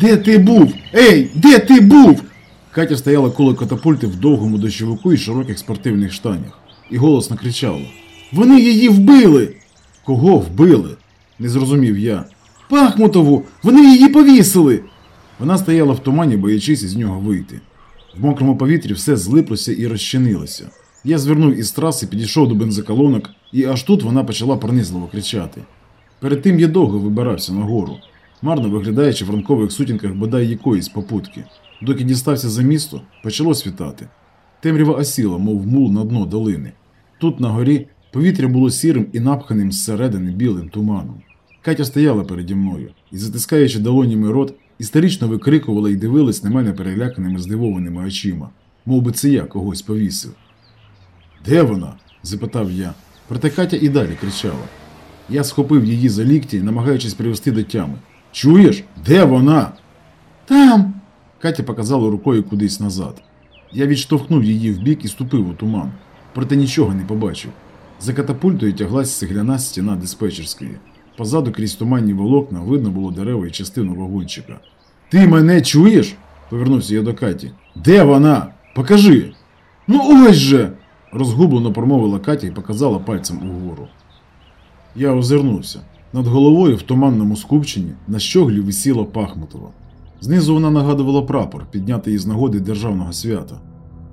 Де ти був? Ей, де ти був? Катя стояла коло катапульти в довгому дощовику і широких спортивних штанях, і голосно кричала: Вони її вбили! Кого вбили? не зрозумів я. Пахмутову! Вони її повісили! Вона стояла в тумані, боячись із нього вийти. В мокрому повітрі все злиплося і розчинилося. Я звернув із траси, підійшов до бензоколонок, і аж тут вона почала пронизливо кричати. Перед тим я довго вибирався нагору, марно виглядаючи в ранкових сутінках бодай якоїсь попутки. Доки дістався за місто, почало світати. Темрява осіла, мов мул на дно долини. Тут на горі повітря було сірим і напханим зсередини білим туманом. Катя стояла переді мною і, затискаючи долонями рот, історично викрикувала і дивилась на мене переляканими здивованими очима, мов би це я когось повісив. Де вона? запитав я. Проте Катя і далі кричала. Я схопив її за лікті, намагаючись привести до тями. Чуєш? Де вона? Там. Катя показала рукою кудись назад. Я відштовхнув її вбік і ступив у туман, проте нічого не побачив. За катапультою тяглась цегляна стіна диспетчерської. Позаду крізь туманні волокна видно було дерева і частину вагончика. Ти мене чуєш? повернувся я до Каті. Де вона? Покажи. Ну ось же. розгублено промовила Катя і показала пальцем угору. Я озирнувся. Над головою в туманному скупченні на щоглі висіла Пахмутова. Знизу вона нагадувала прапор, піднятий із нагоди державного свята.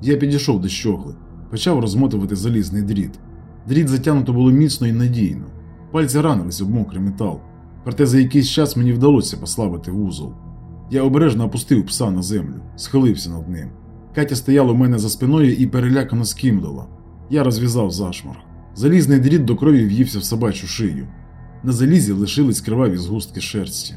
Я підійшов до щогли, почав розмотувати залізний дріт. Дріт затягнуто було міцно і надійно. Пальці ранились об мокрий метал, проте за якийсь час мені вдалося послабити вузол. Я обережно опустив пса на землю, схилився над ним. Катя стояла у мене за спиною і перелякано скімдала. Я розв'язав зашморг. Залізний дріт до крові в'ївся в собачу шию. На залізі лишились криваві згустки шерсті.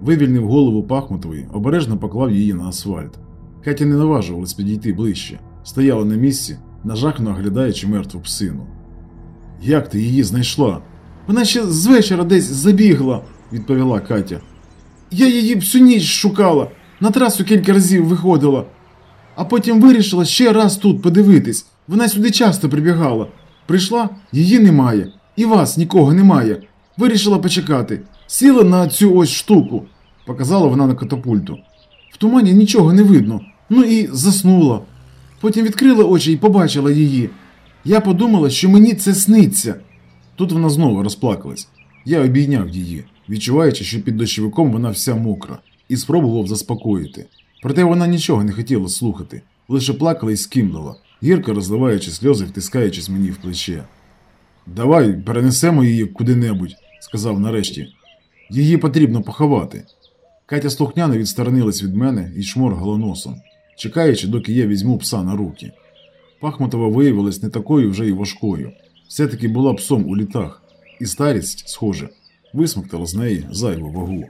Вивільнив голову Пахмутової, обережно поклав її на асфальт. Катя не наважувалась підійти ближче, стояла на місці, нажахно оглядаючи мертву псину. Як ти її знайшла? Вона ще з вечора десь забігла, відповіла Катя. Я її всю ніч шукала, на трасу кілька разів виходила, а потім вирішила ще раз тут подивитись. Вона сюди часто прибігала. Прийшла, її немає, і вас нікого немає. Вирішила почекати. Сіла на цю ось штуку, показала вона на катапульту. В тумані нічого не видно, ну і заснула. Потім відкрила очі і побачила її. Я подумала, що мені це сниться. Тут вона знову розплакалась. Я обійняв її, відчуваючи, що під дощовиком вона вся мокра, і спробував заспокоїти. Проте вона нічого не хотіла слухати, лише плакала і скимдала, гірко розливаючи сльози, втискаючись мені в плече. Давай перенесемо її куди-небудь, сказав нарешті. Її потрібно поховати. Катя слухняно відсторонилась від мене і шморгала носом, чекаючи, доки я візьму пса на руки. Пахмутова виявилась не такою вже й важкою. Все-таки була псом у літах, і старість, схоже, висмоктала з неї зайву вагу.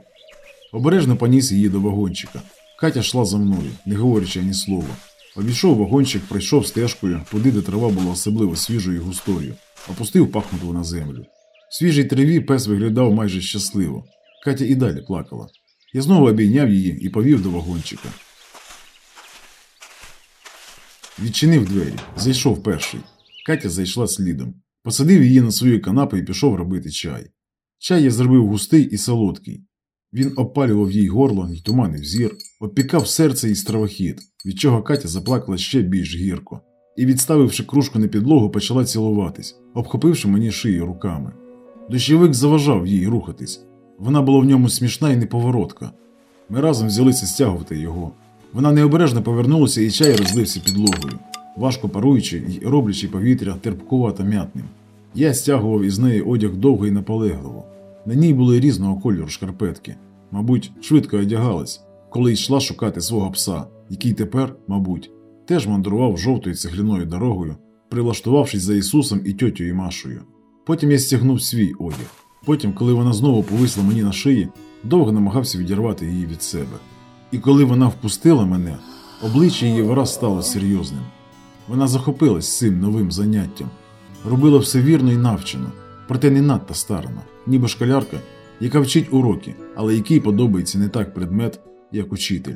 Обережно поніс її до вагончика. Катя йшла за мною, не говорячи ані слова. Обійшов вагончик, пройшов стежкою, туди, де трава була особливо свіжою і густою, опустив пахнуту на землю. В свіжій траві пес виглядав майже щасливо. Катя і далі плакала. Я знову обійняв її і повів до вагончика. Відчинив двері, зайшов перший. Катя зайшла слідом. Посадив її на свою канапу і пішов робити чай. Чай я зробив густий і солодкий. Він опалював їй горло й туманив зір, обпікав серце і стравохід, від чого Катя заплакала ще більш гірко, і, відставивши кружку на підлогу, почала цілуватись, обхопивши мені шию руками. Дощовик заважав їй рухатись. Вона була в ньому смішна і неповоротка. Ми разом взялися стягувати його. Вона необережно повернулася і чай розлився підлогою, важко паруючи й роблячи повітря терпкувато м'ятним. Я стягував із неї одяг довго і наполегливо. На ній були різного кольору шкарпетки. Мабуть, швидко одягалась, коли йшла шукати свого пса, який тепер, мабуть, теж мандрував жовтою цегляною дорогою, прилаштувавшись за Ісусом і тьотю Машою. Потім я стягнув свій одяг. Потім, коли вона знову повисла мені на шиї, довго намагався відірвати її від себе. І коли вона впустила мене, обличчя її враз стало серйозним. Вона захопилась цим новим заняттям, робила все вірно і навчено, проте не надто старано, ніби школярка, яка вчить уроки, але якій подобається не так предмет, як учитель.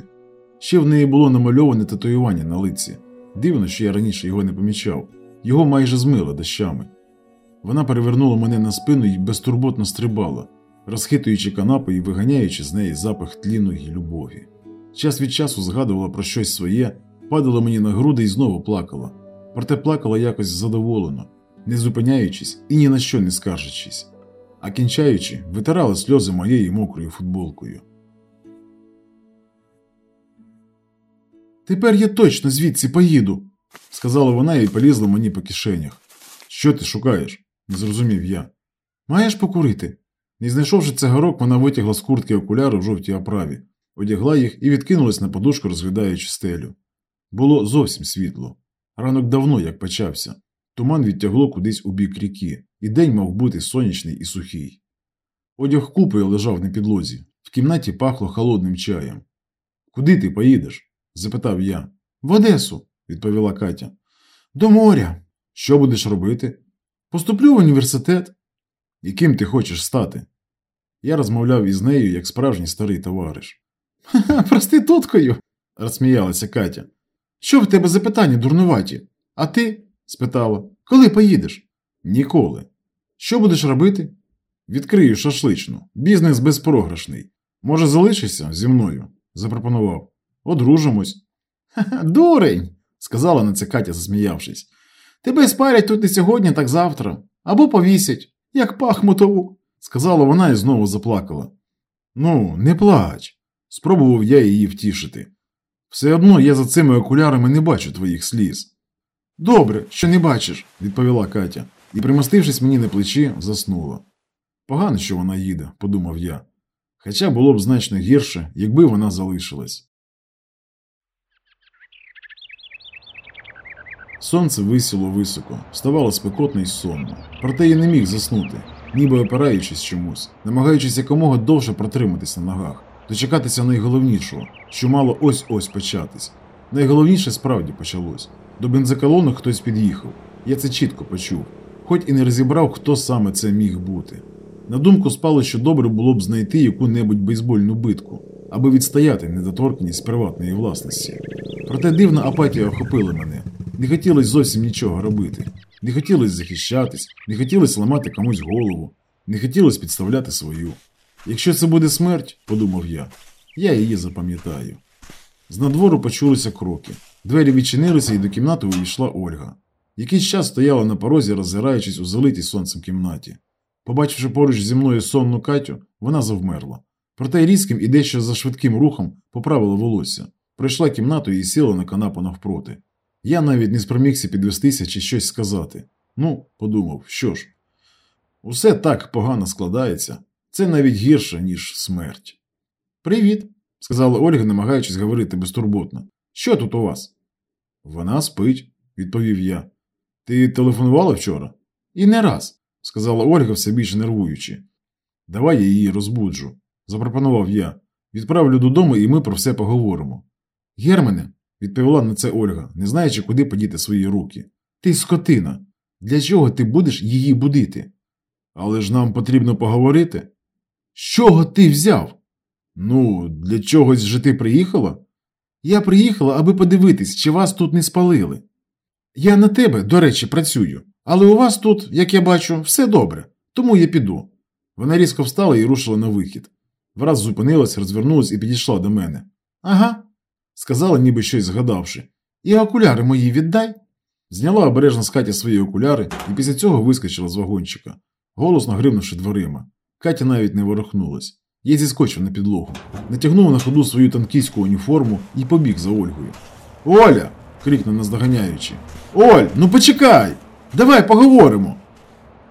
Ще в неї було намальоване татуювання на лиці. Дивно, що я раніше його не помічав, його майже змило дощами. Вона перевернула мене на спину і безтурботно стрибала, розхитуючи канапу і виганяючи з неї запах тліної любові. Час від часу згадувала про щось своє, падала мені на груди і знову плакала. Проте плакала якось задоволено, не зупиняючись і ні на що не скаржачись, а кінчаючи, витирала сльози моєю мокрою футболкою. Тепер я точно звідси поїду, сказала вона і полізла мені по кишенях. Що ти шукаєш? Не зрозумів я. Маєш покурити? Не знайшовши цигарок, вона витягла з куртки окуляри в жовтій оправі, одягла їх і відкинулась на подушку, розглядаючи стелю. Було зовсім світло. Ранок давно як почався. Туман відтягло кудись у бік ріки, і день мав бути сонячний і сухий. Одяг купою лежав на підлозі, в кімнаті пахло холодним чаєм. Куди ти поїдеш? запитав я. В Одесу, відповіла Катя. До моря. Що будеш робити? Поступлю в університет. Яким ти хочеш стати? Я розмовляв із нею як справжній старий товариш. Ха-ха, проституткою, розсміялася Катя. Що в тебе за питання, дурнуваті? А ти? спитала. Коли поїдеш? Ніколи. Що будеш робити? Відкрию шашличну. Бізнес безпрограшний. Може, залишишся зі мною? запропонував. Одружимось. Ха-ха, дурень, сказала на це Катя, засміявшись. Тебе спарять тут не сьогодні, так завтра. Або повісять, як пахмутову, сказала вона і знову заплакала. Ну, не плач. Спробував я її втішити. Все одно я за цими окулярами не бачу твоїх сліз. Добре, що не бачиш, відповіла Катя, і, примостившись мені на плечі, заснула. Погано, що вона їде, подумав я. Хоча було б значно гірше, якби вона залишилась. Сонце висіло високо, ставало спекотно й сонно. Проте я не міг заснути, ніби опираючись чомусь, намагаючись якомога довше протриматися на ногах, дочекатися найголовнішого, що мало ось ось початись. Найголовніше справді почалось. До бензоколону хтось під'їхав. Я це чітко почув, хоч і не розібрав, хто саме це міг бути. На думку спало, що добре було б знайти яку-небудь бейсбольну битку, аби відстояти недоторкність приватної власності. Проте дивна апатія охопила мене. Не хотілося зовсім нічого робити. Не хотілося захищатись, не хотілося ламати комусь голову, не хотілося підставляти свою. Якщо це буде смерть, подумав я, я її запам'ятаю. З надвору почулися кроки. Двері відчинилися і до кімнати увійшла Ольга. Якийсь час стояла на порозі, роззираючись у залитій сонцем кімнаті. Побачивши поруч зі мною сонну Катю, вона завмерла. Проте різким і дещо за швидким рухом поправила волосся, пройшла кімнату і сіла на канапу навпроти. Я навіть не спромігся підвестися чи щось сказати. Ну, подумав, що ж, усе так погано складається, це навіть гірше, ніж смерть. Привіт, сказала Ольга, намагаючись говорити безтурботно. Що тут у вас? Вона спить, відповів я. Ти телефонувала вчора? І не раз, сказала Ольга, все більше нервуючи. Давай я її розбуджу, запропонував я. Відправлю додому, і ми про все поговоримо. Германе, відповіла на це Ольга, не знаючи, куди подіти свої руки. Ти скотина. Для чого ти будеш її будити? Але ж нам потрібно поговорити. З чого ти взяв? Ну, для чогось же ти приїхала? Я приїхала, аби подивитись, чи вас тут не спалили. Я на тебе, до речі, працюю, але у вас тут, як я бачу, все добре, тому я піду. Вона різко встала і рушила на вихід. Враз зупинилась, розвернулась і підійшла до мене. Ага, сказала, ніби щось згадавши. І окуляри мої віддай. Зняла обережно з Каті свої окуляри і після цього вискочила з вагончика, голосно гримнувши дверима. Катя навіть не ворухнулась. Я зіскочив на підлогу, натягнув на ходу свою танкійську уніформу і побіг за Ольгою. Оля. крикнув наздоганяючи. Оль, ну почекай! Давай поговоримо.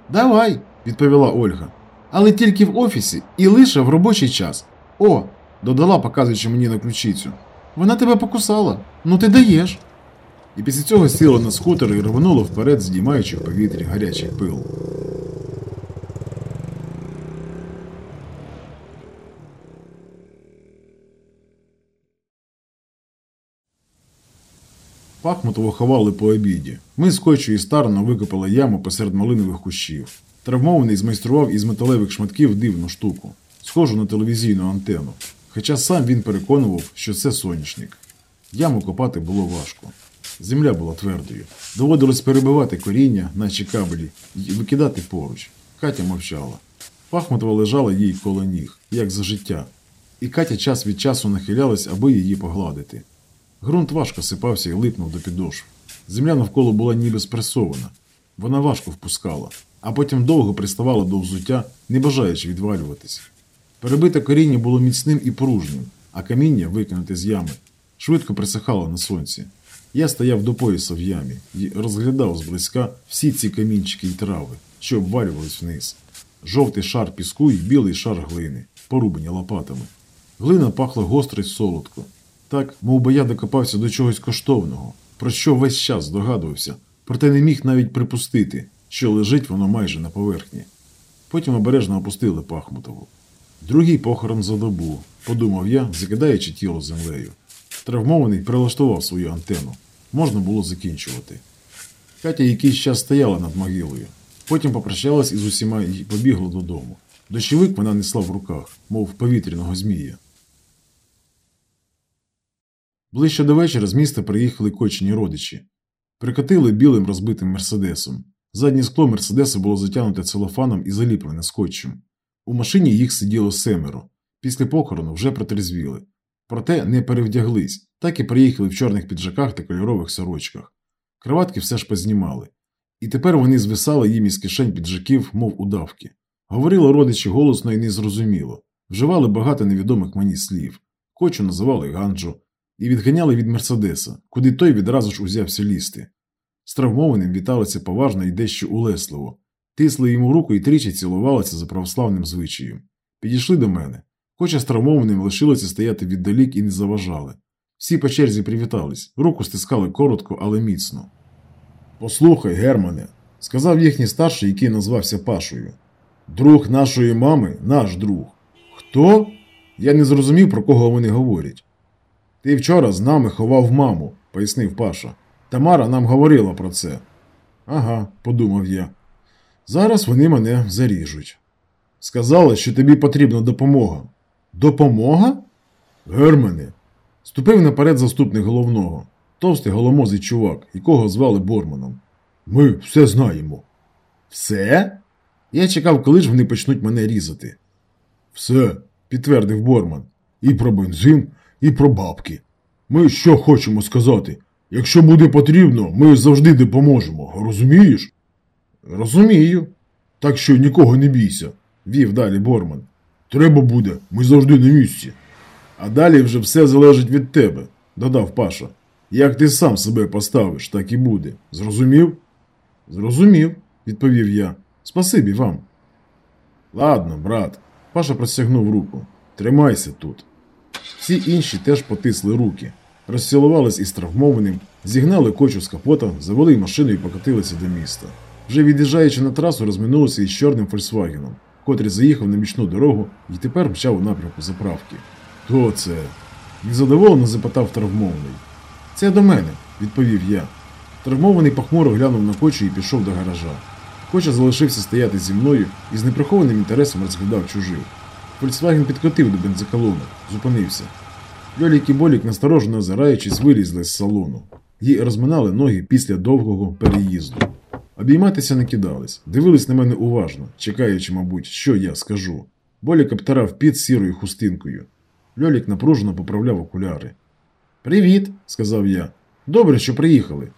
Давай, відповіла Ольга. Але тільки в офісі і лише в робочий час. О, додала, показуючи мені на ключицю. Вона тебе покусала. Ну ти даєш. І після цього сіла на скутер і рвонула вперед, здіймаючи в повітрі гарячий пил. Пахмутово ховали по обіді. Ми з Кочою і старано викопали яму посеред малинових кущів. Травмований змайстрував із металевих шматків дивну штуку, схожу на телевізійну антенну. Хоча сам він переконував, що це соняшник. Яму копати було важко. Земля була твердою. Доводилось перебивати коріння, наче кабелі, і викидати поруч. Катя мовчала. Пахмутова лежала їй коло ніг, як за життя, і Катя час від часу нахилялась, аби її погладити. Грунт важко сипався і липнув до підошв. Земля навколо була ніби спресована. Вона важко впускала, а потім довго приставала до взуття, не бажаючи відвалюватись. Перебите коріння було міцним і пружним, а каміння, викинуте з ями, швидко присихало на сонці. Я стояв до пояса в ямі і розглядав зблизька всі ці камінчики й трави, що обвалювались вниз. Жовтий шар піску і білий шар глини, порубані лопатами. Глина пахла гостро й солодко. Так, мов би я докопався до чогось коштовного, про що весь час здогадувався, проте не міг навіть припустити, що лежить воно майже на поверхні. Потім обережно опустили Пахмутову. Другий похорон за добу, подумав я, закидаючи тіло землею. Травмований прилаштував свою антенну. Можна було закінчувати. Катя якийсь час стояла над могилою. Потім попрощалась із усіма і побігла додому. Дощовик вона несла в руках, мов повітряного змія. Ближче до вечора з міста приїхали кочені родичі. Прикатили білим розбитим мерседесом. Заднє скло мерседеса було затягнуте целофаном і заліплене скотчем. У машині їх сиділо семеро. Після похорону вже протрезвіли. Проте не перевдяглись, так і приїхали в чорних піджаках та кольорових сорочках. Кроватки все ж познімали. І тепер вони звисали їм із кишень піджаків, мов удавки. Говорили родичі голосно і незрозуміло. Вживали багато невідомих мені слів. Кочу називали Ганджо і відганяли від Мерседеса, куди той відразу ж узявся лізти. З травмованим віталися поважно і дещо улесливо. Тисли йому руку і тричі цілувалися за православним звичаєм. Підійшли до мене. Хоча з лишилося стояти віддалік і не заважали. Всі по черзі привітались, руку стискали коротко, але міцно. Послухай, Германе, сказав їхній старший, який назвався Пашою. Друг нашої мами наш друг. Хто? Я не зрозумів, про кого вони говорять. Ти вчора з нами ховав маму, пояснив Паша. Тамара нам говорила про це. Ага, подумав я. Зараз вони мене заріжуть. Сказали, що тобі потрібна допомога. Допомога? Германе. Ступив наперед заступник головного, товстий голомозий чувак, якого звали Борманом. Ми все знаємо. Все? Я чекав, коли ж вони почнуть мене різати. Все, підтвердив Борман. І про бензин, і про бабки. Ми що хочемо сказати? Якщо буде потрібно, ми завжди допоможемо, розумієш? Розумію. Так що нікого не бійся, вів далі Борман. Треба буде, ми завжди на місці. А далі вже все залежить від тебе, додав Паша. Як ти сам себе поставиш, так і буде. Зрозумів? Зрозумів, відповів я. Спасибі вам. Ладно, брат. Паша простягнув руку. Тримайся тут. Всі інші теж потисли руки, розцілувались із травмованим, зігнали кочу з капота, завели машину і покотилися до міста. Вже від'їжджаючи на трасу, розминулися із чорним Фольксвагеном, котрий заїхав на мічну дорогу і тепер мчав у напрямку заправки. Хто це? Незадоволено запитав травмований. Це до мене, відповів я. Травмований похмуро глянув на кочу і пішов до гаража. Коча залишився стояти зі мною і з неприхованим інтересом розглядав чужих. Фольксваген підкотив до бензоколони, зупинився. Льолік і болік, насторожено озираючись, вилізли з салону і розминали ноги після довгого переїзду. Обійматися не кидались, дивились на мене уважно, чекаючи, мабуть, що я скажу. Болік обтирав під сірою хустинкою. Льолік напружено поправляв окуляри. Привіт, сказав я. Добре, що приїхали.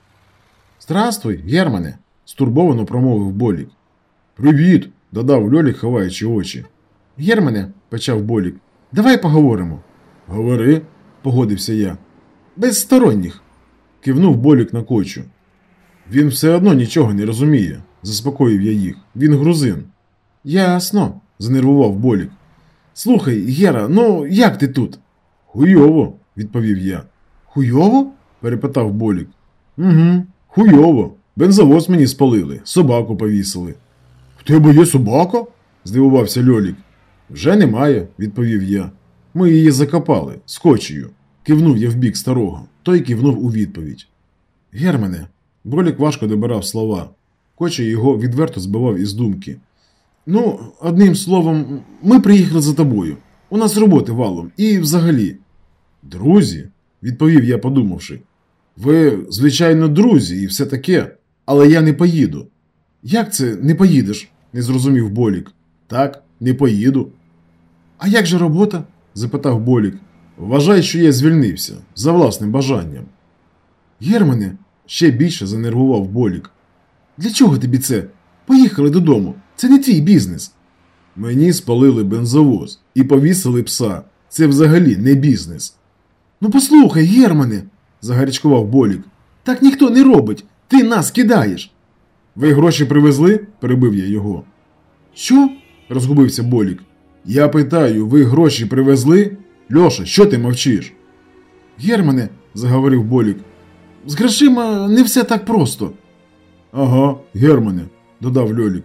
Здрастуй, Германе, стурбовано промовив Болік. Привіт, додав Льолік, ховаючи очі. Германе, почав Болік, давай поговоримо. Говори, погодився я. Без сторонніх. кивнув Болік на кочу. Він все одно нічого не розуміє, заспокоїв я їх. Він грузин. Ясно, знервував Болік. Слухай, Гера, ну як ти тут? Хуйово, відповів я. Хуйово? перепитав Болік. Угу, хуйово. Бензовоз мені спалили, собаку повісили. В тебе є собака? здивувався Льолік. Вже немає, відповів я. Ми її закопали скотчею. Кивнув я в бік старого. Той кивнув у відповідь. Германе, Болік важко добирав слова. Коча його відверто збивав із думки. Ну, одним словом, ми приїхали за тобою. У нас роботи валом. І взагалі. Друзі, відповів я, подумавши. Ви, звичайно, друзі, і все таке, але я не поїду. Як це не поїдеш? не зрозумів Болік. Так, не поїду. А як же робота? запитав Болік. Вважай, що я звільнився за власним бажанням. Германе, ще більше занервував Болік. Для чого тобі це? Поїхали додому. Це не твій бізнес. Мені спалили бензовоз і повісили пса. Це взагалі не бізнес. Ну послухай, Германе, загарячкував Болік. Так ніхто не робить. Ти нас кидаєш. Ви гроші привезли? перебив я його. Що? розгубився Болік. Я питаю, ви гроші привезли? Льоша, що ти мовчиш? Германе, заговорив Болік, з грошима не все так просто. Ага, Германе, додав Льолік.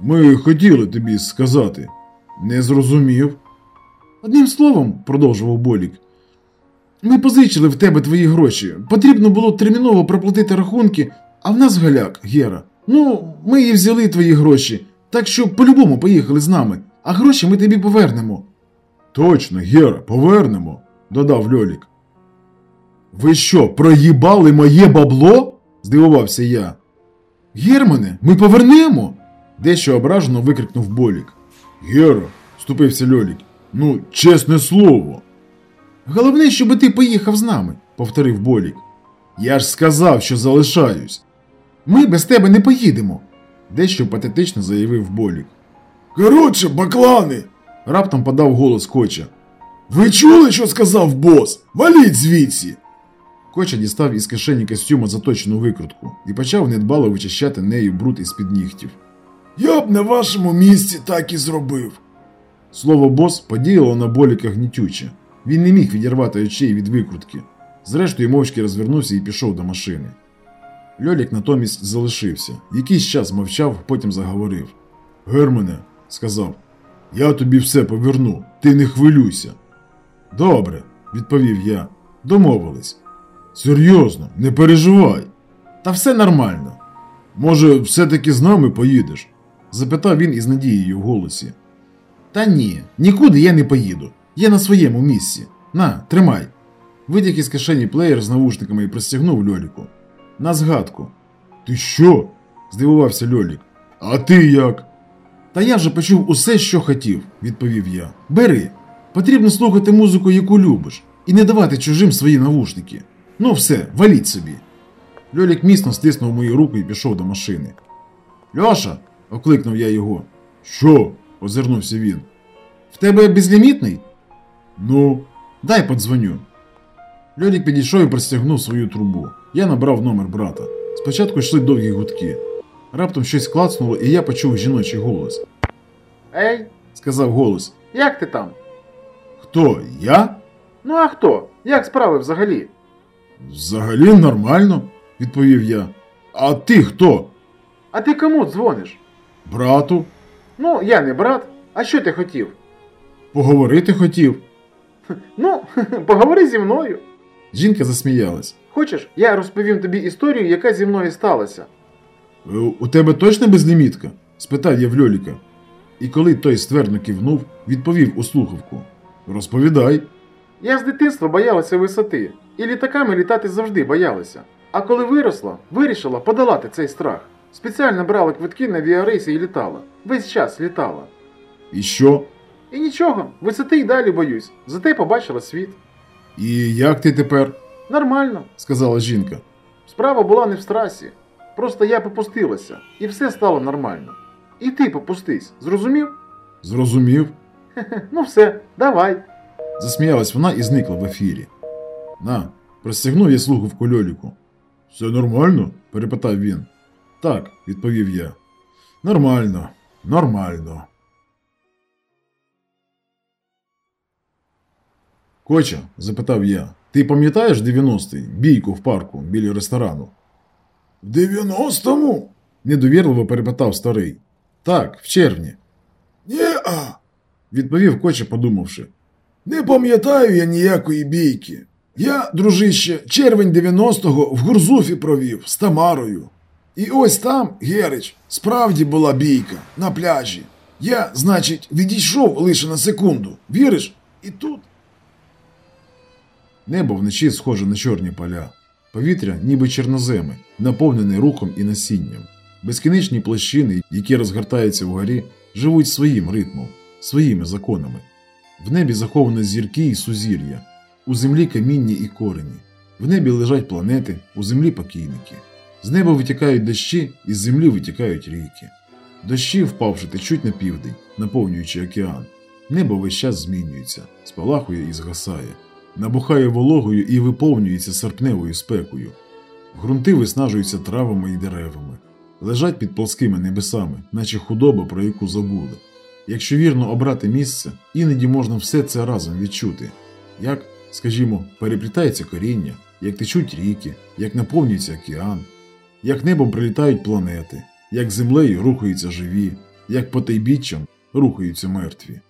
Ми хотіли тобі сказати. Не зрозумів. Одним словом, продовжував Болік. Ми позичили в тебе твої гроші. Потрібно було терміново проплатити рахунки, а в нас галяк, Гера. Ну, ми і взяли твої гроші, так що по-любому поїхали з нами, а гроші ми тобі повернемо. Точно, Гера, повернемо, додав Льолік. Ви що, проїбали моє бабло? здивувався я. Германе, ми повернемо. дещо ображено викрикнув Болік. Гера, вступився Льолік. Ну, чесне слово. Головне, щоб ти поїхав з нами, повторив Болік. Я ж сказав, що залишаюсь. Ми без тебе не поїдемо, дещо патетично заявив Болік. Коротше, баклани. раптом подав голос Коча. Ви чули, що сказав бос? Валіть звідси. Коча дістав із кишені костюма заточену викрутку і почав недбало вичищати нею бруд із під нігтів. Я б на вашому місці так і зробив. Слово бос подіяло на боліка гнітюче. Він не міг відірвати очей від викрутки. Зрештою, мовчки розвернувся і пішов до машини. Льолік натомість залишився. Якийсь час мовчав, потім заговорив. Германе, сказав, я тобі все поверну, ти не хвилюйся. Добре, відповів я. Домовились. Серйозно, не переживай. Та все нормально. Може, все-таки з нами поїдеш? запитав він із надією в голосі. Та ні, нікуди я не поїду. Я на своєму місці. На, тримай. Витяг із кишені плеєр з навушниками і пристягнув Льоліку. На згадку. Ти що? здивувався Льолік. А ти як? Та я вже почув усе, що хотів, відповів я. Бери. Потрібно слухати музику, яку любиш, і не давати чужим свої навушники. Ну все, валіть собі. Льолік міцно стиснув мою руку і пішов до машини. Льоша, окликнув я його. Що? озирнувся він. В тебе безлімітний? Ну, дай подзвоню. Льолік підійшов і простягнув свою трубу. Я набрав номер брата. Спочатку йшли довгі гудки. Раптом щось клацнуло, і я почув жіночий голос. Ей, Сказав голос. як ти там? Хто? Я? Ну а хто? Як справи взагалі? Взагалі нормально, відповів я. А ти хто? А ти кому дзвониш? Брату? Ну, я не брат. А що ти хотів? Поговорити хотів. Ну, поговори зі мною. Жінка засміялась. Хочеш, я розповім тобі історію, яка зі мною сталася. «Е, У тебе точно безлімітка? спитав я в Льоліка. І коли той ствердно кивнув, відповів у слухавку. Розповідай. Я з дитинства боялася висоти, і літаками літати завжди боялася. А коли виросла, вирішила подолати цей страх. Спеціально брала квитки на авіарейси і літала. Весь час літала. І що? І нічого, висоти й далі боюсь, зате побачила світ. І як ти тепер? Нормально. сказала жінка. Справа була не в страсі. Просто я попустилася, і все стало нормально. І ти попустись, зрозумів? Зрозумів. Хе, Ну все, давай. Засміялась вона і зникла в ефірі. На, простягнув я слухавку Льоліку. Все нормально? перепитав він. Так, відповів я. Нормально, нормально. Коча, запитав я, ти пам'ятаєш 90-й бійку в парку біля ресторану? В 90-му? недовірливо перепитав старий. Так, в червні. Ні-а, відповів Коча, подумавши. Не пам'ятаю я ніякої бійки. Я, дружище, червень 90-го в Гурзуфі провів з Тамарою. І ось там, Герич, справді була бійка на пляжі. Я, значить, відійшов лише на секунду. Віриш? І тут. Небо вночі схоже на чорні поля. Повітря, ніби чорноземи, наповнене рухом і насінням. Безкінечні площини, які розгортаються вгорі, живуть своїм ритмом, своїми законами. В небі заховано зірки і сузір'я, у землі каміння і корені. В небі лежать планети, у землі покійники. З неба витікають дощі, із землі витікають ріки. Дощі, впавши, течуть на південь, наповнюючи океан. Небо весь час змінюється, спалахує і згасає, набухає вологою і виповнюється серпневою спекою. Грунти виснажуються травами і деревами, лежать під плоскими небесами, наче худоба, про яку забули. Якщо вірно обрати місце, іноді можна все це разом відчути, як, скажімо, переплітається коріння, як течуть ріки, як наповнюється океан, як небом прилітають планети, як землею рухаються живі, як потайбіччям рухаються мертві.